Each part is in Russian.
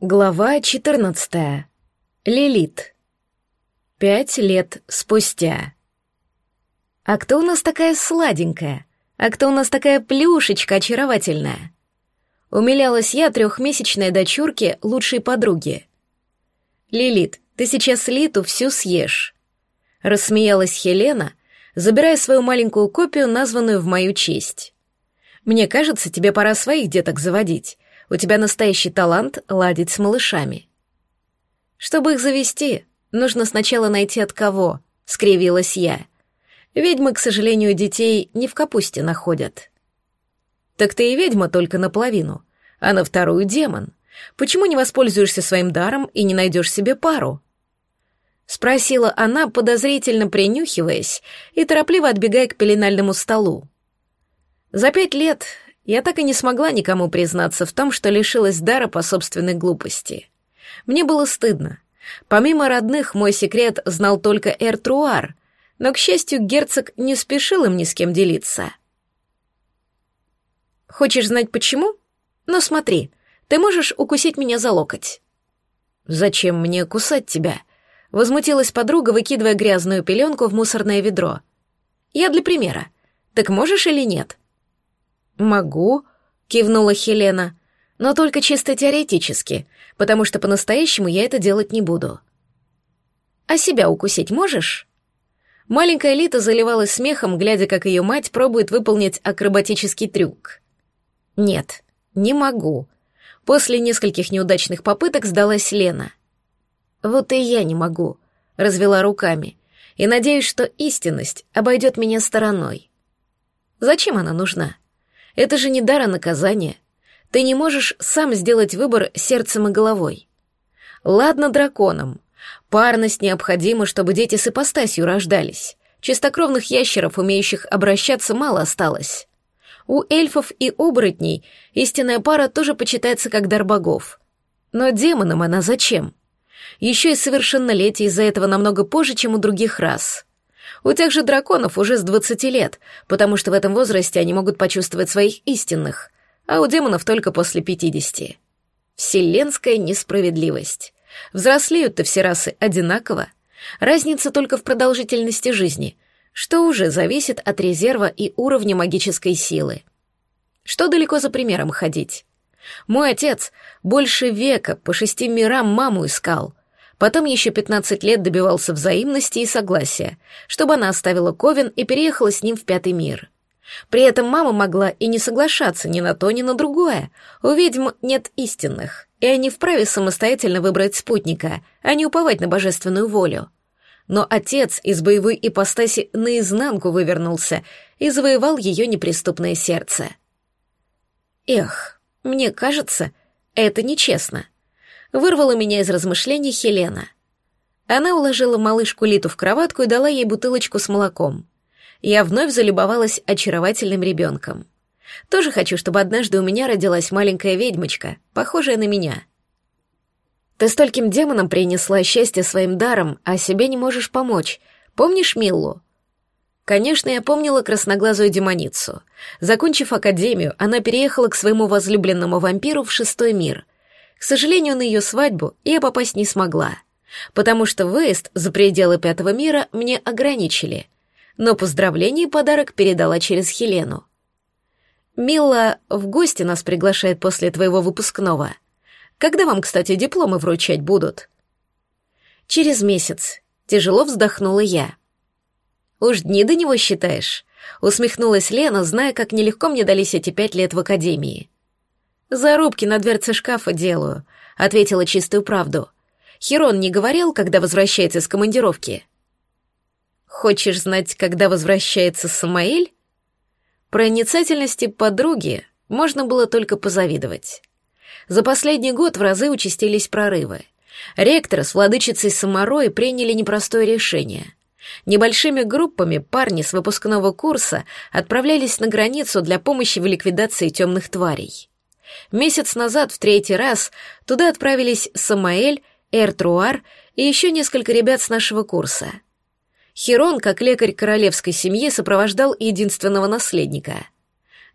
Глава 14. Лилит. Пять лет спустя. А кто у нас такая сладенькая? А кто у нас такая плюшечка очаровательная? Умилялась я трехмесячной дочурке лучшей подруги. Лилит, ты сейчас Литу всю съешь. Рассмеялась Хелена, забирая свою маленькую копию, названную в мою честь. Мне кажется, тебе пора своих деток заводить у тебя настоящий талант ладить с малышами. Чтобы их завести, нужно сначала найти от кого, скривилась я. Ведьмы, к сожалению, детей не в капусте находят. Так ты и ведьма только наполовину, а на вторую демон. Почему не воспользуешься своим даром и не найдешь себе пару? Спросила она, подозрительно принюхиваясь и торопливо отбегая к пеленальному столу. За пять лет я так и не смогла никому признаться в том, что лишилась дара по собственной глупости. Мне было стыдно. Помимо родных, мой секрет знал только Эртруар, но, к счастью, герцог не спешил им ни с кем делиться. «Хочешь знать почему? Ну смотри, ты можешь укусить меня за локоть». «Зачем мне кусать тебя?» — возмутилась подруга, выкидывая грязную пеленку в мусорное ведро. «Я для примера. Так можешь или нет?» «Могу», — кивнула Хелена, — «но только чисто теоретически, потому что по-настоящему я это делать не буду». «А себя укусить можешь?» Маленькая Лита заливалась смехом, глядя, как ее мать пробует выполнить акробатический трюк. «Нет, не могу». После нескольких неудачных попыток сдалась Лена. «Вот и я не могу», — развела руками, «и надеюсь, что истинность обойдет меня стороной». «Зачем она нужна?» Это же не дар, а наказание. Ты не можешь сам сделать выбор сердцем и головой. Ладно драконам. Парность необходима, чтобы дети с ипостасью рождались. Чистокровных ящеров, умеющих обращаться, мало осталось. У эльфов и оборотней истинная пара тоже почитается как дар богов. Но демонам она зачем? Еще и совершеннолетие из-за этого намного позже, чем у других рас. У тех же драконов уже с 20 лет, потому что в этом возрасте они могут почувствовать своих истинных, а у демонов только после 50. Вселенская несправедливость. Взрослеют-то все расы одинаково. Разница только в продолжительности жизни, что уже зависит от резерва и уровня магической силы. Что далеко за примером ходить? Мой отец больше века по шести мирам маму искал, Потом еще 15 лет добивался взаимности и согласия, чтобы она оставила Ковен и переехала с ним в Пятый мир. При этом мама могла и не соглашаться ни на то, ни на другое. У ведьм нет истинных, и они вправе самостоятельно выбрать спутника, а не уповать на божественную волю. Но отец из боевой ипостаси наизнанку вывернулся и завоевал ее неприступное сердце. Эх, мне кажется, это нечестно вырвала меня из размышлений Хелена. Она уложила малышку Литу в кроватку и дала ей бутылочку с молоком. Я вновь залюбовалась очаровательным ребенком. Тоже хочу, чтобы однажды у меня родилась маленькая ведьмочка, похожая на меня. Ты стольким демонам принесла счастье своим даром, а себе не можешь помочь. Помнишь Миллу? Конечно, я помнила красноглазую демоницу. Закончив академию, она переехала к своему возлюбленному вампиру в шестой мир — к сожалению, на ее свадьбу я попасть не смогла, потому что выезд за пределы Пятого мира мне ограничили, но поздравление и подарок передала через Хелену. «Мила в гости нас приглашает после твоего выпускного. Когда вам, кстати, дипломы вручать будут?» «Через месяц», — тяжело вздохнула я. «Уж дни до него считаешь?» — усмехнулась Лена, зная, как нелегко мне дались эти пять лет в академии. «Зарубки на дверце шкафа делаю», — ответила чистую правду. «Херон не говорил, когда возвращается с командировки?» «Хочешь знать, когда возвращается Самаэль?» Проницательности подруги можно было только позавидовать. За последний год в разы участились прорывы. Ректор с владычицей Самарой приняли непростое решение. Небольшими группами парни с выпускного курса отправлялись на границу для помощи в ликвидации темных тварей. Месяц назад в третий раз туда отправились Самаэль, Эртруар и еще несколько ребят с нашего курса. Хирон, как лекарь королевской семьи, сопровождал единственного наследника.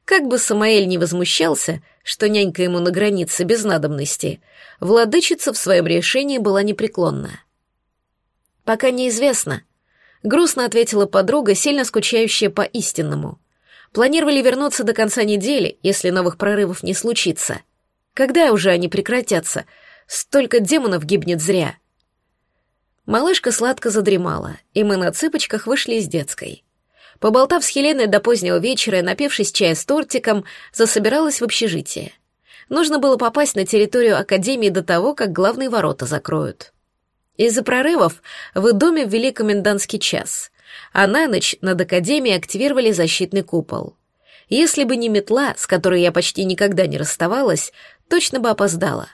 Как бы Самаэль не возмущался, что нянька ему на границе без надобности, владычица в своем решении была непреклонна. «Пока неизвестно», — грустно ответила подруга, сильно скучающая по истинному. «Планировали вернуться до конца недели, если новых прорывов не случится. Когда уже они прекратятся? Столько демонов гибнет зря». Малышка сладко задремала, и мы на цыпочках вышли из детской. Поболтав с Хеленой до позднего вечера и напившись чая с тортиком, засобиралась в общежитие. Нужно было попасть на территорию Академии до того, как главные ворота закроют. Из-за прорывов в доме ввели комендантский час, а на ночь над Академией активировали защитный купол. Если бы не метла, с которой я почти никогда не расставалась, точно бы опоздала.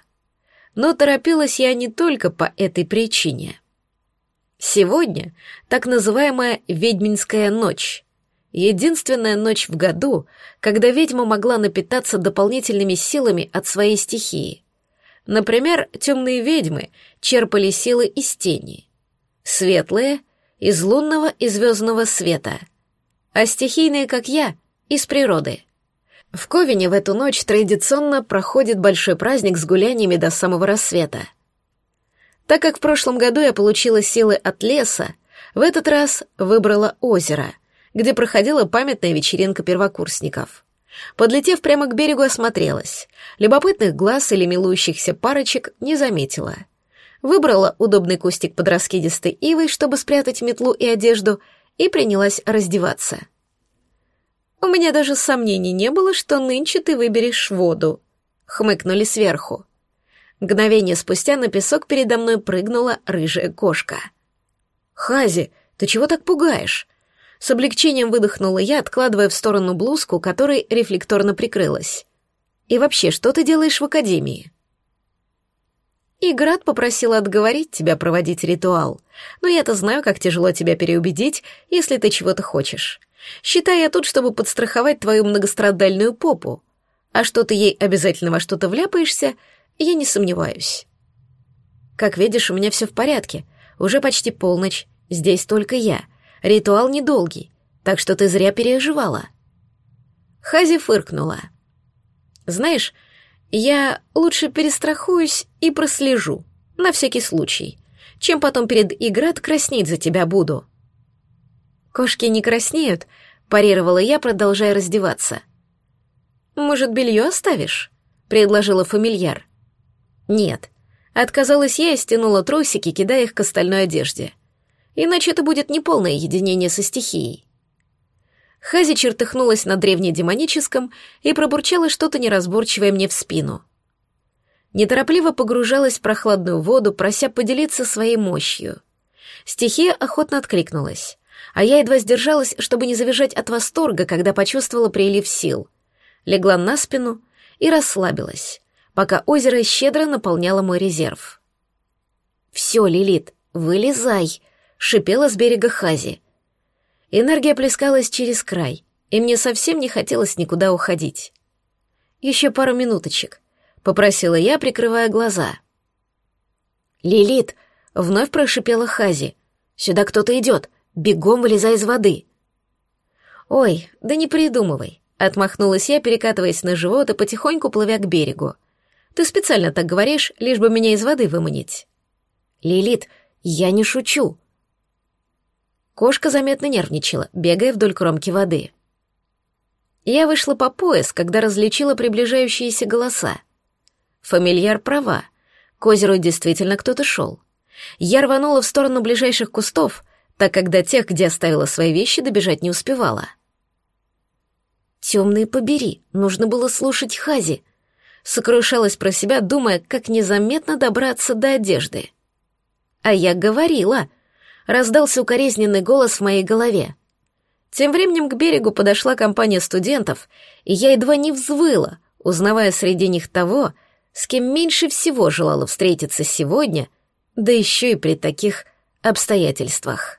Но торопилась я не только по этой причине. Сегодня так называемая «ведьминская ночь». Единственная ночь в году, когда ведьма могла напитаться дополнительными силами от своей стихии. Например, темные ведьмы черпали силы из тени, светлые — из лунного и звездного света, а стихийные, как я, из природы. В Ковине в эту ночь традиционно проходит большой праздник с гуляниями до самого рассвета — так как в прошлом году я получила силы от леса, в этот раз выбрала озеро, где проходила памятная вечеринка первокурсников. Подлетев прямо к берегу, осмотрелась. Любопытных глаз или милующихся парочек не заметила. Выбрала удобный кустик под раскидистой ивой, чтобы спрятать метлу и одежду, и принялась раздеваться. «У меня даже сомнений не было, что нынче ты выберешь воду», — хмыкнули сверху. Мгновение спустя на песок передо мной прыгнула рыжая кошка. «Хази, ты чего так пугаешь?» С облегчением выдохнула я, откладывая в сторону блузку, которой рефлекторно прикрылась. «И вообще, что ты делаешь в академии?» Играт попросила отговорить тебя проводить ритуал, но я-то знаю, как тяжело тебя переубедить, если ты чего-то хочешь. Считай я тут, чтобы подстраховать твою многострадальную попу. А что ты ей обязательно во что-то вляпаешься, я не сомневаюсь. Как видишь, у меня все в порядке. Уже почти полночь. Здесь только я. Ритуал недолгий, так что ты зря переживала. Хази фыркнула. Знаешь, я лучше перестрахуюсь и прослежу, на всякий случай, чем потом перед Играт краснеть за тебя буду. Кошки не краснеют, парировала я, продолжая раздеваться. Может, белье оставишь? предложила фамильяр. Нет. Отказалась я и стянула трусики, кидая их к остальной одежде. Иначе это будет неполное единение со стихией. Хази чертыхнулась на древнедемоническом и пробурчала что-то неразборчивое мне в спину. Неторопливо погружалась в прохладную воду, прося поделиться своей мощью. Стихия охотно откликнулась, а я едва сдержалась, чтобы не завизжать от восторга, когда почувствовала прилив сил. Легла на спину и расслабилась, пока озеро щедро наполняло мой резерв. «Все, Лилит, вылезай!» — шипела с берега Хази. Энергия плескалась через край, и мне совсем не хотелось никуда уходить. «Еще пару минуточек», — попросила я, прикрывая глаза. «Лилит!» — вновь прошипела Хази. «Сюда кто-то идет! Бегом вылезай из воды!» «Ой, да не придумывай!» — отмахнулась я, перекатываясь на живот и потихоньку плывя к берегу. Ты специально так говоришь, лишь бы меня из воды выманить. Лилит, я не шучу. Кошка заметно нервничала, бегая вдоль кромки воды. Я вышла по пояс, когда различила приближающиеся голоса. Фамильяр права. К озеру действительно кто-то шел. Я рванула в сторону ближайших кустов, так как до тех, где оставила свои вещи, добежать не успевала. Темные побери, нужно было слушать Хази сокрушалась про себя, думая, как незаметно добраться до одежды. «А я говорила!» — раздался укоризненный голос в моей голове. Тем временем к берегу подошла компания студентов, и я едва не взвыла, узнавая среди них того, с кем меньше всего желала встретиться сегодня, да еще и при таких обстоятельствах.